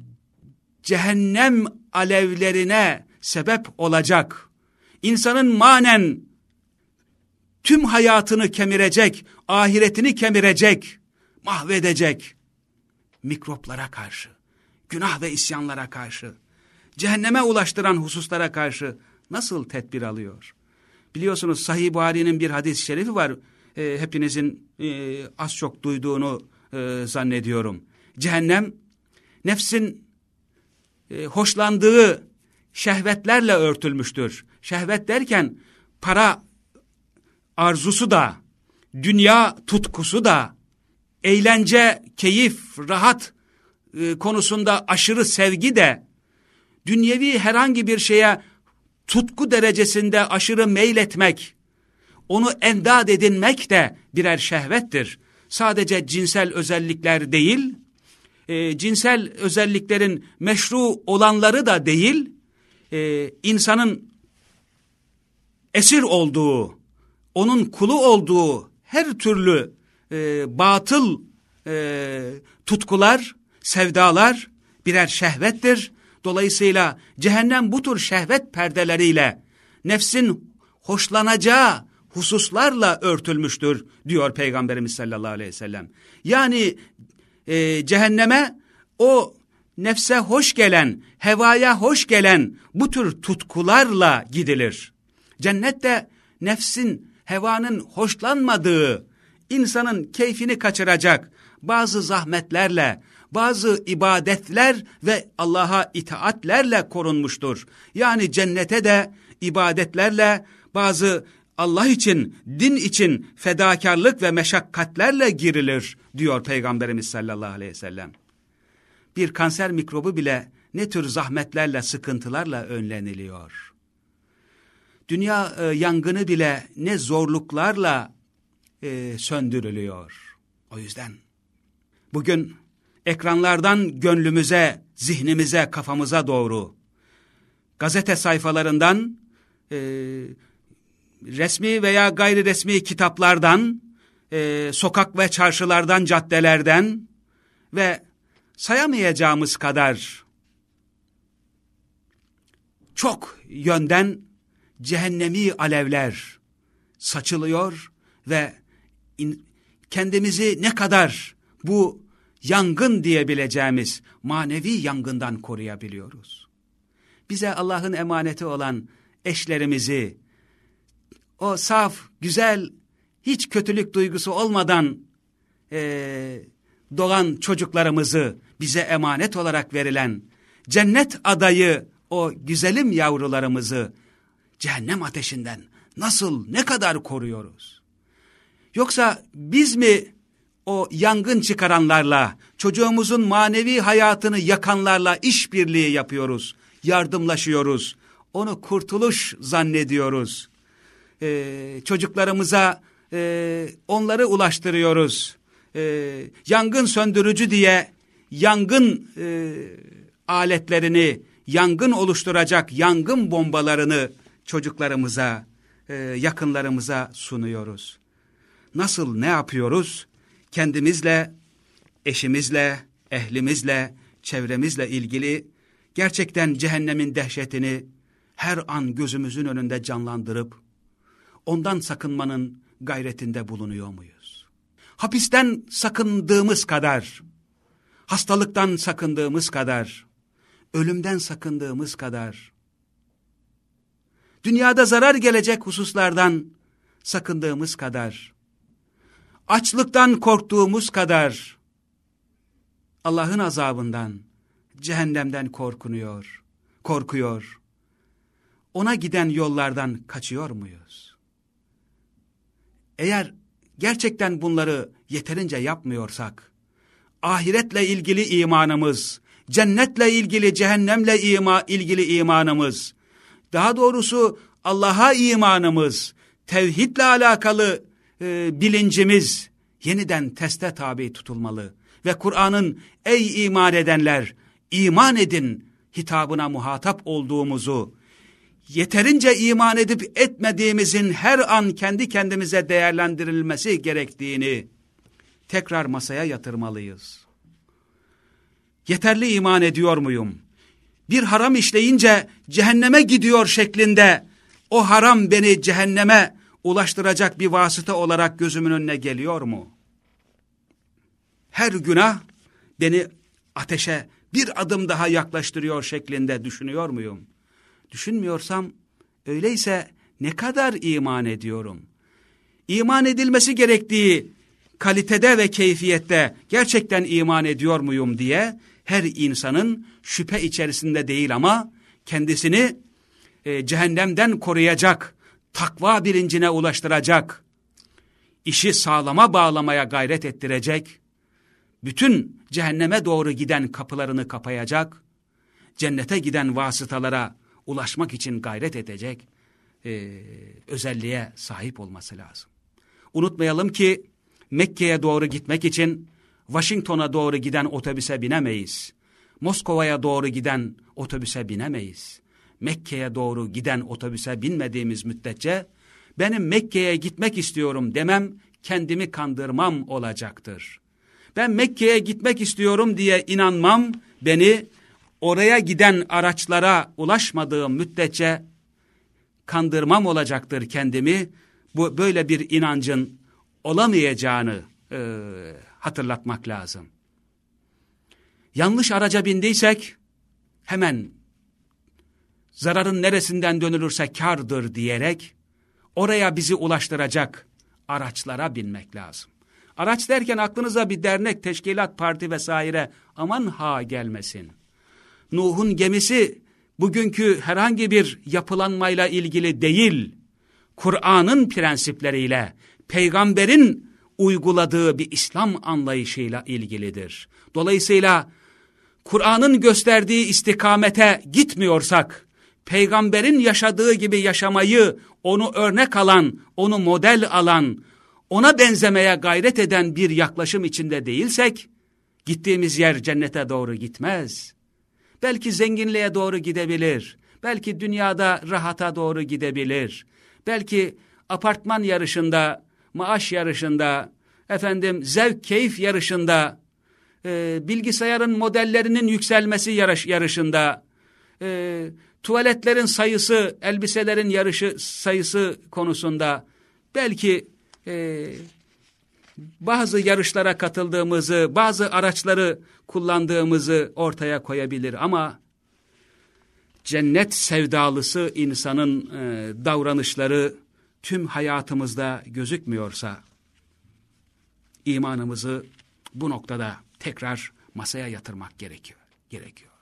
cehennem alevlerine sebep olacak, insanın manen tüm hayatını kemirecek, ahiretini kemirecek, mahvedecek mikroplara karşı, günah ve isyanlara karşı, cehenneme ulaştıran hususlara karşı nasıl tedbir alıyor? Biliyorsunuz Sahih Buhari'nin bir hadis-i şerifi var. E, hepinizin e, az çok duyduğunu e, zannediyorum. Cehennem nefsin e, hoşlandığı şehvetlerle örtülmüştür. Şehvet derken para arzusu da, dünya tutkusu da, eğlence, keyif, rahat e, konusunda aşırı sevgi de, dünyevi herhangi bir şeye tutku derecesinde aşırı meyletmek, onu endad edinmek de birer şehvettir. Sadece cinsel özellikler değil, e, cinsel özelliklerin meşru olanları da değil, e, insanın esir olduğu, onun kulu olduğu her türlü e, batıl e, tutkular, sevdalar birer şehvettir. Dolayısıyla cehennem bu tür şehvet perdeleriyle nefsin hoşlanacağı hususlarla örtülmüştür diyor Peygamberimiz sallallahu aleyhi ve sellem. Yani e, cehenneme o nefse hoş gelen, hevaya hoş gelen bu tür tutkularla gidilir. Cennette nefsin, hevanın hoşlanmadığı, insanın keyfini kaçıracak bazı zahmetlerle, bazı ibadetler ve Allah'a itaatlerle korunmuştur. Yani cennete de ibadetlerle bazı Allah için, din için fedakarlık ve meşakkatlerle girilir diyor Peygamberimiz sallallahu aleyhi ve sellem. Bir kanser mikrobu bile ne tür zahmetlerle, sıkıntılarla önleniliyor. Dünya e, yangını bile ne zorluklarla e, söndürülüyor. O yüzden bugün ekranlardan gönlümüze, zihnimize, kafamıza doğru gazete sayfalarından, e, resmi veya gayri resmi kitaplardan, e, sokak ve çarşılardan, caddelerden ve sayamayacağımız kadar çok yönden cehennemi alevler saçılıyor ve kendimizi ne kadar bu yangın diyebileceğimiz manevi yangından koruyabiliyoruz. Bize Allah'ın emaneti olan eşlerimizi, o saf, güzel, hiç kötülük duygusu olmadan e, doğan çocuklarımızı bize emanet olarak verilen cennet adayı o güzelim yavrularımızı cehennem ateşinden nasıl ne kadar koruyoruz? Yoksa biz mi o yangın çıkaranlarla, çocuğumuzun manevi hayatını yakanlarla işbirliği yapıyoruz, yardımlaşıyoruz, onu kurtuluş zannediyoruz. Ee, çocuklarımıza e, onları ulaştırıyoruz. Ee, yangın söndürücü diye yangın e, aletlerini, yangın oluşturacak yangın bombalarını çocuklarımıza, e, yakınlarımıza sunuyoruz. Nasıl, ne yapıyoruz? Kendimizle, eşimizle, ehlimizle, çevremizle ilgili gerçekten cehennemin dehşetini her an gözümüzün önünde canlandırıp, ondan sakınmanın gayretinde bulunuyor muyuz? Hapisten sakındığımız kadar, hastalıktan sakındığımız kadar, ölümden sakındığımız kadar, dünyada zarar gelecek hususlardan sakındığımız kadar, açlıktan korktuğumuz kadar, Allah'ın azabından, cehennemden korkunuyor, korkuyor, ona giden yollardan kaçıyor muyuz? Eğer gerçekten bunları yeterince yapmıyorsak, ahiretle ilgili imanımız, cennetle ilgili, cehennemle ima, ilgili imanımız, daha doğrusu Allah'a imanımız, tevhidle alakalı e, bilincimiz yeniden teste tabi tutulmalı. Ve Kur'an'ın ey iman edenler, iman edin hitabına muhatap olduğumuzu, yeterince iman edip etmediğimizin her an kendi kendimize değerlendirilmesi gerektiğini tekrar masaya yatırmalıyız. Yeterli iman ediyor muyum? Bir haram işleyince cehenneme gidiyor şeklinde o haram beni cehenneme ulaştıracak bir vasıta olarak gözümün önüne geliyor mu? Her günah beni ateşe bir adım daha yaklaştırıyor şeklinde düşünüyor muyum? Düşünmüyorsam öyleyse ne kadar iman ediyorum? İman edilmesi gerektiği kalitede ve keyfiyette gerçekten iman ediyor muyum diye her insanın şüphe içerisinde değil ama kendisini e, cehennemden koruyacak, takva bilincine ulaştıracak, işi sağlama bağlamaya gayret ettirecek, bütün cehenneme doğru giden kapılarını kapayacak, cennete giden vasıtalara ulaşmak için gayret edecek e, özelliğe sahip olması lazım. Unutmayalım ki Mekke'ye doğru gitmek için Washington'a doğru giden otobüse binemeyiz. Moskova'ya doğru giden otobüse binemeyiz. Mekke'ye doğru giden otobüse binmediğimiz müddetçe benim Mekke'ye gitmek istiyorum demem kendimi kandırmam olacaktır. Ben Mekke'ye gitmek istiyorum diye inanmam beni oraya giden araçlara ulaşmadığım müddetçe kandırmam olacaktır kendimi. Bu böyle bir inancın olamayacağını e, hatırlatmak lazım. Yanlış araca bindiysek hemen zararın neresinden dönülürse kardır diyerek oraya bizi ulaştıracak araçlara binmek lazım. Araç derken aklınıza bir dernek, teşkilat, parti vesaire aman ha gelmesin. Nuh'un gemisi bugünkü herhangi bir yapılanmayla ilgili değil, Kur'an'ın prensipleriyle, peygamberin uyguladığı bir İslam anlayışıyla ilgilidir. Dolayısıyla Kur'an'ın gösterdiği istikamete gitmiyorsak, peygamberin yaşadığı gibi yaşamayı, onu örnek alan, onu model alan, ona benzemeye gayret eden bir yaklaşım içinde değilsek, gittiğimiz yer cennete doğru gitmez. Belki zenginliğe doğru gidebilir, belki dünyada rahata doğru gidebilir, belki apartman yarışında, maaş yarışında, efendim zevk keyif yarışında, e, bilgisayarın modellerinin yükselmesi yarış, yarışında, e, tuvaletlerin sayısı, elbiselerin yarışı sayısı konusunda belki e, bazı yarışlara katıldığımızı, bazı araçları kullandığımızı ortaya koyabilir ama cennet sevdalısı insanın e, davranışları tüm hayatımızda gözükmüyorsa imanımızı bu noktada tekrar masaya yatırmak gerekiyor. gerekiyor.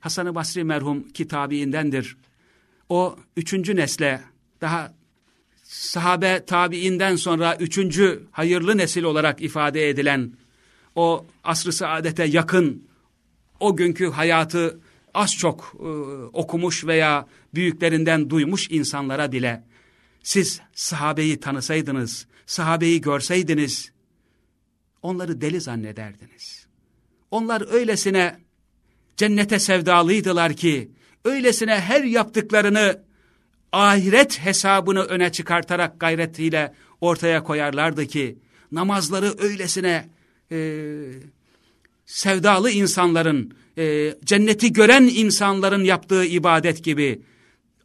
Hasan-ı Basri merhum kitabiindendir. O üçüncü nesle daha sahabe tabiinden sonra üçüncü hayırlı nesil olarak ifade edilen o asr-ı saadete yakın o günkü hayatı az çok e, okumuş veya büyüklerinden duymuş insanlara bile siz sahabeyi tanısaydınız, sahabeyi görseydiniz onları deli zannederdiniz. Onlar öylesine cennete sevdalıydılar ki öylesine her yaptıklarını ahiret hesabını öne çıkartarak gayretiyle ortaya koyarlardı ki namazları öylesine e, sevdalı insanların, e, cenneti gören insanların yaptığı ibadet gibi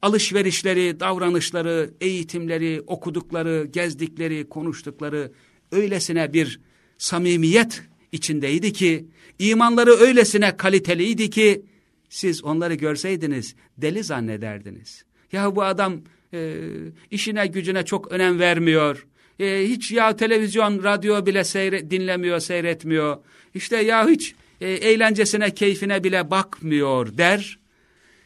alışverişleri, davranışları, eğitimleri, okudukları, gezdikleri, konuştukları öylesine bir samimiyet içindeydi ki, imanları öylesine kaliteliydi ki, siz onları görseydiniz deli zannederdiniz. Ya bu adam e, işine gücüne çok önem vermiyor. E, hiç ya televizyon, radyo bile seyre, dinlemiyor, seyretmiyor. İşte ya hiç e, eğlencesine, keyfine bile bakmıyor der.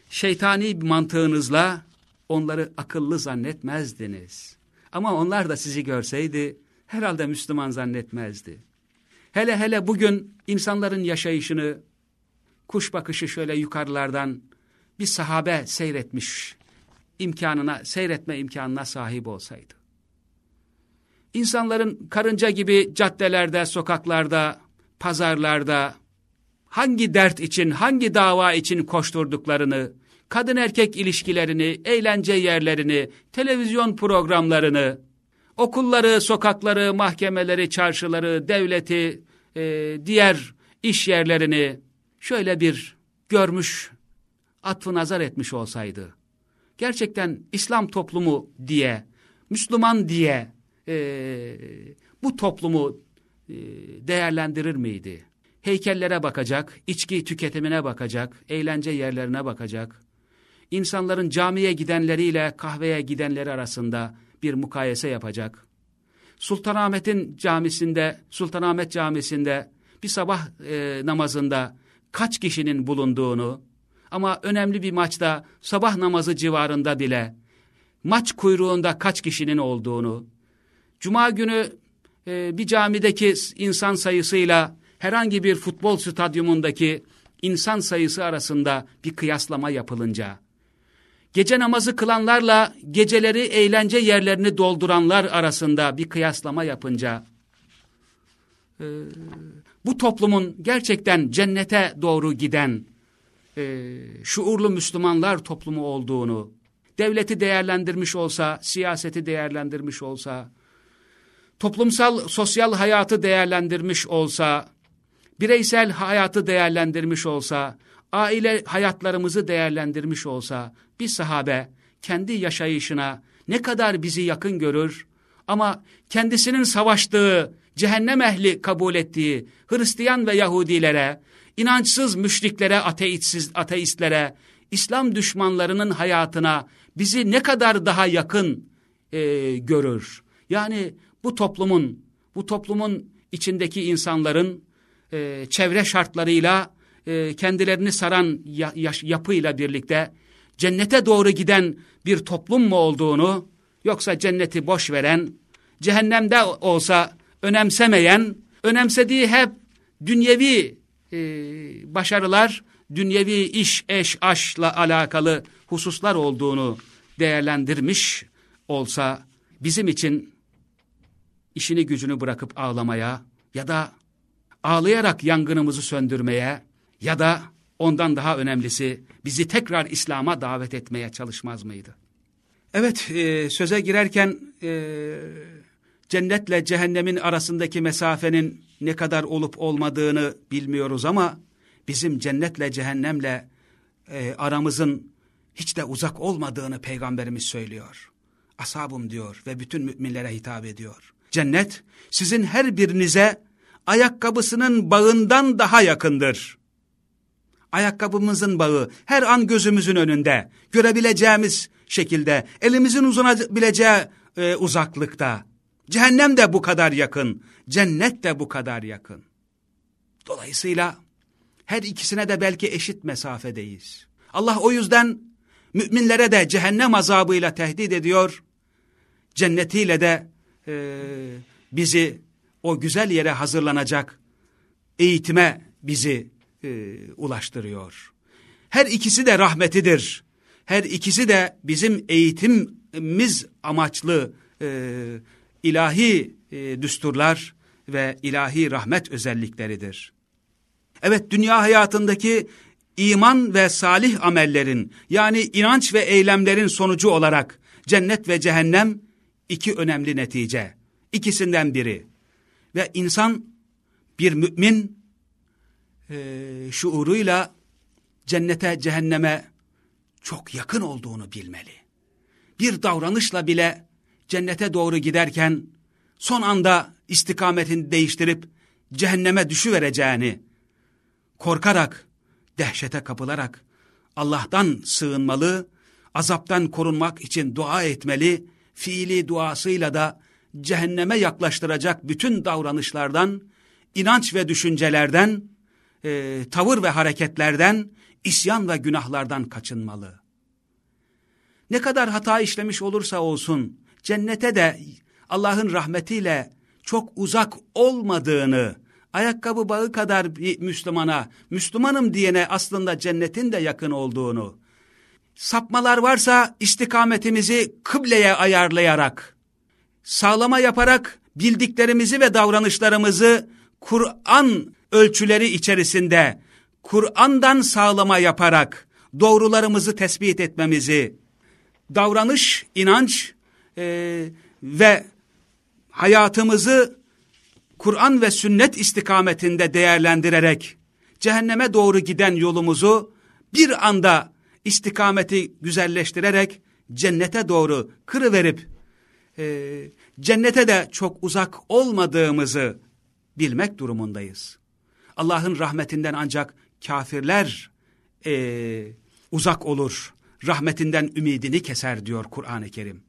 Şeytani mantığınızla onları akıllı zannetmezdiniz. Ama onlar da sizi görseydi herhalde Müslüman zannetmezdi. Hele hele bugün insanların yaşayışını kuş bakışı şöyle yukarılardan bir sahabe seyretmiş imkanına, seyretme imkanına sahip olsaydı. İnsanların karınca gibi caddelerde, sokaklarda, pazarlarda hangi dert için, hangi dava için koşturduklarını, kadın erkek ilişkilerini, eğlence yerlerini, televizyon programlarını, okulları, sokakları, mahkemeleri, çarşıları, devleti, e, diğer iş yerlerini şöyle bir görmüş, atfı nazar etmiş olsaydı, gerçekten İslam toplumu diye, Müslüman diye e, bu toplumu e, değerlendirir miydi? Heykellere bakacak, içki tüketimine bakacak, eğlence yerlerine bakacak, insanların camiye gidenleriyle kahveye gidenleri arasında bir mukayese yapacak. Sultanahmet'in camisinde, Sultanahmet camisinde bir sabah e, namazında kaç kişinin bulunduğunu, ama önemli bir maçta sabah namazı civarında bile maç kuyruğunda kaç kişinin olduğunu, Cuma günü e, bir camideki insan sayısıyla herhangi bir futbol stadyumundaki insan sayısı arasında bir kıyaslama yapılınca, gece namazı kılanlarla geceleri eğlence yerlerini dolduranlar arasında bir kıyaslama yapınca, e, bu toplumun gerçekten cennete doğru giden, e, şuurlu Müslümanlar toplumu olduğunu, devleti değerlendirmiş olsa, siyaseti değerlendirmiş olsa, toplumsal, sosyal hayatı değerlendirmiş olsa, bireysel hayatı değerlendirmiş olsa, aile hayatlarımızı değerlendirmiş olsa, bir sahabe kendi yaşayışına ne kadar bizi yakın görür ama kendisinin savaştığı, cehennem ehli kabul ettiği Hristiyan ve Yahudilere, inançsız müşriklere, ateitsiz, ateistlere, İslam düşmanlarının hayatına bizi ne kadar daha yakın e, görür. Yani bu toplumun, bu toplumun içindeki insanların e, çevre şartlarıyla, e, kendilerini saran yapıyla birlikte cennete doğru giden bir toplum mu olduğunu, yoksa cenneti boş veren, cehennemde olsa önemsemeyen, önemsediği hep dünyevi e, başarılar, dünyevi iş, eş, aşla alakalı hususlar olduğunu değerlendirmiş olsa bizim için işini gücünü bırakıp ağlamaya ya da ağlayarak yangınımızı söndürmeye ya da ondan daha önemlisi bizi tekrar İslam'a davet etmeye çalışmaz mıydı? Evet e, söze girerken e, cennetle cehennemin arasındaki mesafenin ne kadar olup olmadığını bilmiyoruz ama bizim cennetle cehennemle e, aramızın hiç de uzak olmadığını peygamberimiz söylüyor. Asabım diyor ve bütün müminlere hitap ediyor. Cennet sizin her birinize ayakkabısının bağından daha yakındır. Ayakkabımızın bağı her an gözümüzün önünde, görebileceğimiz şekilde, elimizin uzanabileceği e, uzaklıkta. Cehennem de bu kadar yakın, cennet de bu kadar yakın. Dolayısıyla her ikisine de belki eşit mesafedeyiz. Allah o yüzden müminlere de cehennem azabıyla tehdit ediyor. Cennetiyle de e, bizi o güzel yere hazırlanacak eğitime bizi e, ulaştırıyor. Her ikisi de rahmetidir. Her ikisi de bizim eğitimimiz amaçlı e, ilahi e, düsturlar ve ilahi rahmet özellikleridir. Evet dünya hayatındaki iman ve salih amellerin yani inanç ve eylemlerin sonucu olarak cennet ve cehennem iki önemli netice. İkisinden biri. Ve insan bir mümin e, şuuruyla cennete cehenneme çok yakın olduğunu bilmeli. Bir davranışla bile cennete doğru giderken son anda istikametini değiştirip cehenneme düşüvereceğini korkarak, dehşete kapılarak Allah'tan sığınmalı, azaptan korunmak için dua etmeli, fiili duasıyla da cehenneme yaklaştıracak bütün davranışlardan, inanç ve düşüncelerden, e, tavır ve hareketlerden, isyan ve günahlardan kaçınmalı. Ne kadar hata işlemiş olursa olsun, cennete de Allah'ın rahmetiyle çok uzak olmadığını, ayakkabı bağı kadar bir Müslümana, Müslümanım diyene aslında cennetin de yakın olduğunu, sapmalar varsa istikametimizi kıbleye ayarlayarak, sağlama yaparak bildiklerimizi ve davranışlarımızı Kur'an ölçüleri içerisinde, Kur'an'dan sağlama yaparak doğrularımızı tespit etmemizi, davranış, inanç e, ve hayatımızı Kur'an ve sünnet istikametinde değerlendirerek cehenneme doğru giden yolumuzu bir anda istikameti güzelleştirerek cennete doğru kırıverip e, cennete de çok uzak olmadığımızı bilmek durumundayız. Allah'ın rahmetinden ancak kafirler e, uzak olur, rahmetinden ümidini keser diyor Kur'an-ı Kerim.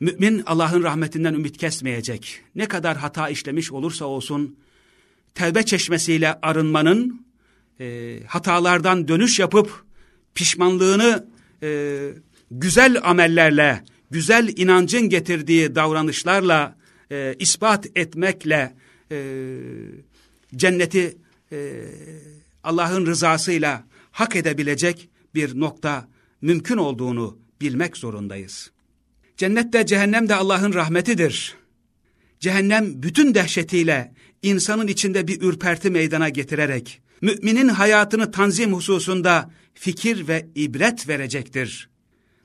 Mümin Allah'ın rahmetinden ümit kesmeyecek. Ne kadar hata işlemiş olursa olsun, tevbe çeşmesiyle arınmanın, e, hatalardan dönüş yapıp, pişmanlığını e, güzel amellerle, güzel inancın getirdiği davranışlarla e, ispat etmekle e, cenneti e, Allah'ın rızasıyla hak edebilecek bir nokta mümkün olduğunu bilmek zorundayız. Cennet de cehennem de Allah'ın rahmetidir. Cehennem bütün dehşetiyle insanın içinde bir ürperti meydana getirerek müminin hayatını tanzim hususunda fikir ve ibret verecektir.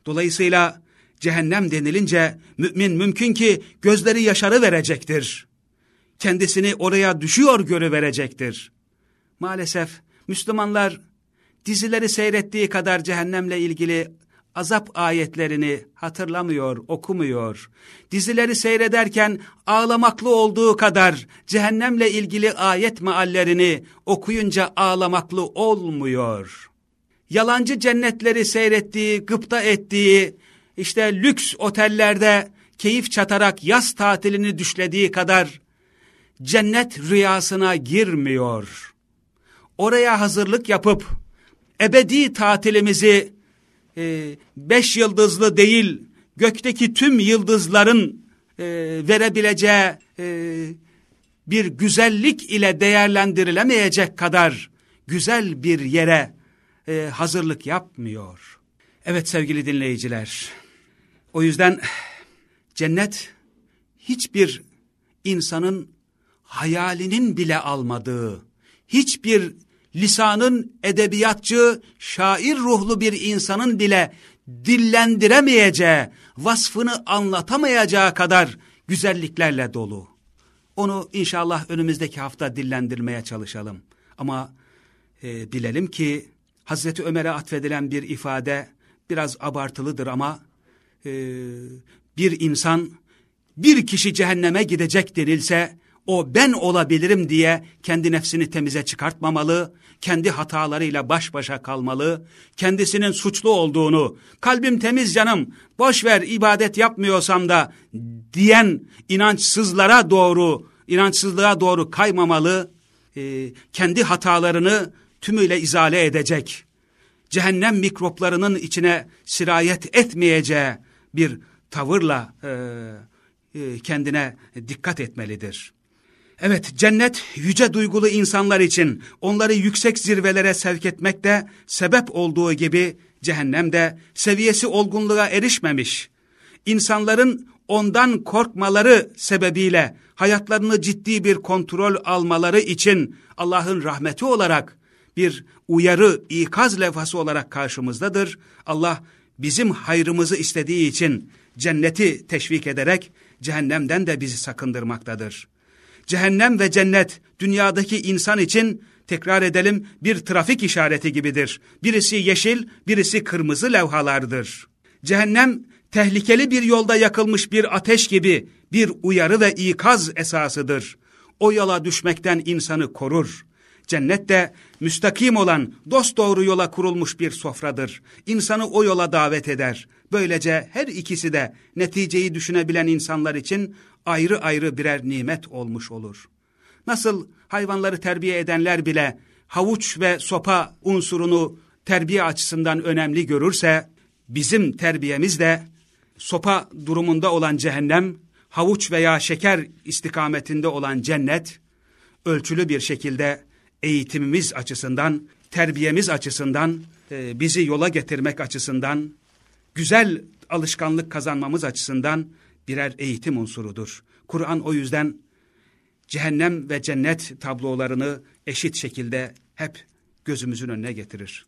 Dolayısıyla cehennem denilince mümin mümkün ki gözleri yaşarı verecektir. Kendisini oraya düşüyor görü verecektir. Maalesef Müslümanlar dizileri seyrettiği kadar cehennemle ilgili azap ayetlerini hatırlamıyor, okumuyor. Dizileri seyrederken ağlamaklı olduğu kadar cehennemle ilgili ayet meallerini okuyunca ağlamaklı olmuyor. Yalancı cennetleri seyrettiği, gıpta ettiği, işte lüks otellerde keyif çatarak yaz tatilini düşlediği kadar cennet rüyasına girmiyor. Oraya hazırlık yapıp ebedi tatilimizi e, beş yıldızlı değil, gökteki tüm yıldızların e, verebileceği e, bir güzellik ile değerlendirilemeyecek kadar güzel bir yere e, hazırlık yapmıyor. Evet sevgili dinleyiciler, o yüzden cennet hiçbir insanın hayalinin bile almadığı, hiçbir lisanın edebiyatçı, şair ruhlu bir insanın bile dillendiremeyeceği, vasfını anlatamayacağı kadar güzelliklerle dolu. Onu inşallah önümüzdeki hafta dillendirmeye çalışalım. Ama e, bilelim ki Hazreti Ömer'e atfedilen bir ifade biraz abartılıdır ama e, bir insan bir kişi cehenneme gidecek denilse o ben olabilirim diye kendi nefsini temize çıkartmamalı, kendi hatalarıyla baş başa kalmalı, kendisinin suçlu olduğunu, kalbim temiz canım, boş ver ibadet yapmıyorsam da diyen inançsızlara doğru, inançsızlığa doğru kaymamalı, e, kendi hatalarını tümüyle izale edecek, cehennem mikroplarının içine sirayet etmeyeceği bir tavırla e, e, kendine dikkat etmelidir. Evet cennet yüce duygulu insanlar için onları yüksek zirvelere sevk etmekte sebep olduğu gibi cehennem de seviyesi olgunluğa erişmemiş. İnsanların ondan korkmaları sebebiyle hayatlarını ciddi bir kontrol almaları için Allah'ın rahmeti olarak bir uyarı, ikaz levhası olarak karşımızdadır. Allah bizim hayrımızı istediği için cenneti teşvik ederek cehennemden de bizi sakındırmaktadır. Cehennem ve cennet dünyadaki insan için tekrar edelim bir trafik işareti gibidir. Birisi yeşil, birisi kırmızı levhalardır. Cehennem tehlikeli bir yolda yakılmış bir ateş gibi bir uyarı ve ikaz esasıdır. O yola düşmekten insanı korur. Cennet de müstakim olan dosdoğru yola kurulmuş bir sofradır. İnsanı o yola davet eder. Böylece her ikisi de neticeyi düşünebilen insanlar için ayrı ayrı birer nimet olmuş olur. Nasıl hayvanları terbiye edenler bile havuç ve sopa unsurunu terbiye açısından önemli görürse, bizim terbiyemiz de sopa durumunda olan cehennem, havuç veya şeker istikametinde olan cennet, ölçülü bir şekilde eğitimimiz açısından, terbiyemiz açısından, e, bizi yola getirmek açısından, güzel alışkanlık kazanmamız açısından birer eğitim unsurudur. Kur'an o yüzden cehennem ve cennet tablolarını eşit şekilde hep gözümüzün önüne getirir.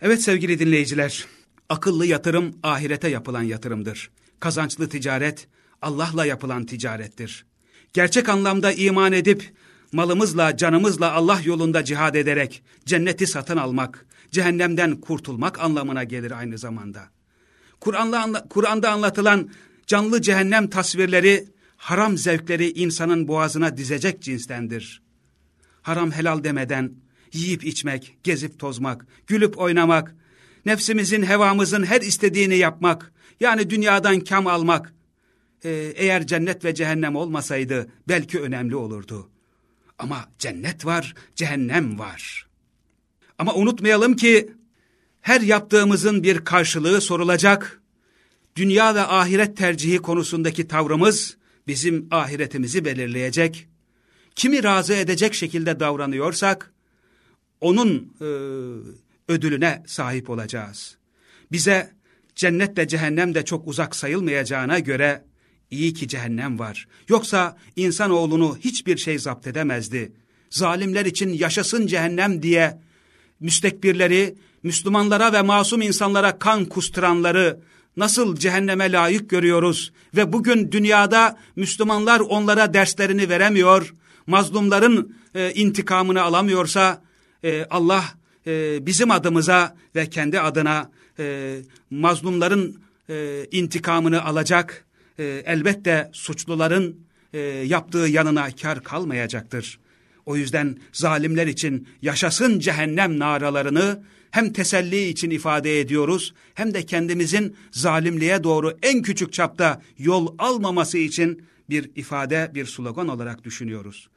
Evet sevgili dinleyiciler, akıllı yatırım ahirete yapılan yatırımdır. Kazançlı ticaret Allah'la yapılan ticarettir. Gerçek anlamda iman edip malımızla, canımızla Allah yolunda cihad ederek cenneti satın almak, cehennemden kurtulmak anlamına gelir aynı zamanda. Kur'an'da Kur'an'da anlatılan canlı cehennem tasvirleri, haram zevkleri insanın boğazına dizecek cinstendir. Haram helal demeden yiyip içmek, gezip tozmak, gülüp oynamak, nefsimizin, hevamızın her istediğini yapmak, yani dünyadan kam almak, ee, eğer cennet ve cehennem olmasaydı belki önemli olurdu. Ama cennet var, cehennem var. Ama unutmayalım ki her yaptığımızın bir karşılığı sorulacak. Dünya ve ahiret tercihi konusundaki tavrımız bizim ahiretimizi belirleyecek. Kimi razı edecek şekilde davranıyorsak onun e, ödülüne sahip olacağız. Bize cennet ve cehennem de çok uzak sayılmayacağına göre İyi ki cehennem var. Yoksa insanoğlunu hiçbir şey zapt edemezdi. Zalimler için yaşasın cehennem diye müstekbirleri, Müslümanlara ve masum insanlara kan kusturanları nasıl cehenneme layık görüyoruz ve bugün dünyada Müslümanlar onlara derslerini veremiyor, mazlumların e, intikamını alamıyorsa e, Allah e, bizim adımıza ve kendi adına e, mazlumların e, intikamını alacak e, elbette suçluların e, yaptığı yanına kar kalmayacaktır. O yüzden zalimler için yaşasın cehennem naralarını hem teselli için ifade ediyoruz hem de kendimizin zalimliğe doğru en küçük çapta yol almaması için bir ifade, bir slogan olarak düşünüyoruz.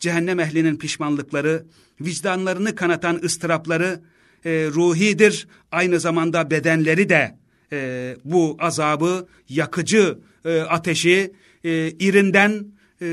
Cehennem ehlinin pişmanlıkları, vicdanlarını kanatan ıstırapları e, ruhidir, aynı zamanda bedenleri de e, bu azabı, yakıcı e, ateşi e, irinden, e,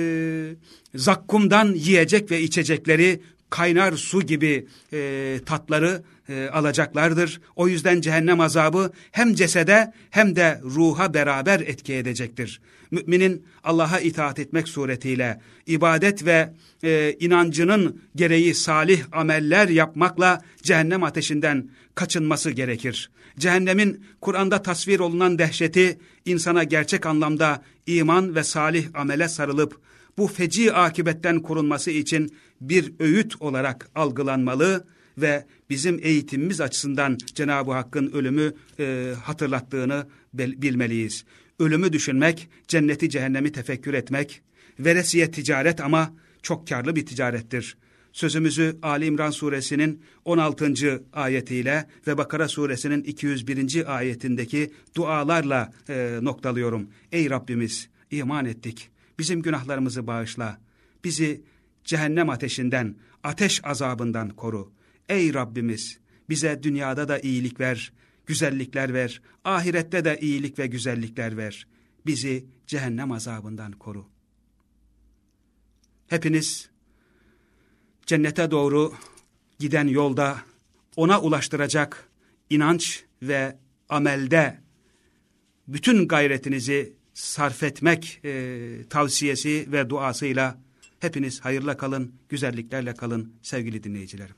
zakkumdan yiyecek ve içecekleri kaynar su gibi e, tatları e, alacaklardır. O yüzden cehennem azabı hem cesede hem de ruha beraber etki edecektir. Müminin Allah'a itaat etmek suretiyle ibadet ve e, inancının gereği salih ameller yapmakla cehennem ateşinden kaçınması gerekir. Cehennemin Kur'an'da tasvir olunan dehşeti insana gerçek anlamda iman ve salih amele sarılıp bu feci akibetten korunması için bir öğüt olarak algılanmalı ve bizim eğitimimiz açısından Cenab-ı Hakk'ın ölümü e, hatırlattığını bilmeliyiz. Ölümü düşünmek, cenneti cehennemi tefekkür etmek, veresiye ticaret ama çok karlı bir ticarettir. Sözümüzü Ali İmran suresinin 16. ayetiyle ve Bakara suresinin 201. ayetindeki dualarla e, noktalıyorum. Ey Rabbimiz iman ettik. Bizim günahlarımızı bağışla. Bizi cehennem ateşinden, ateş azabından koru. Ey Rabbimiz bize dünyada da iyilik ver, güzellikler ver, ahirette de iyilik ve güzellikler ver. Bizi cehennem azabından koru. Hepiniz cennete doğru giden yolda ona ulaştıracak inanç ve amelde bütün gayretinizi sarf etmek e, tavsiyesi ve duasıyla hepiniz hayırla kalın, güzelliklerle kalın sevgili dinleyicilerim.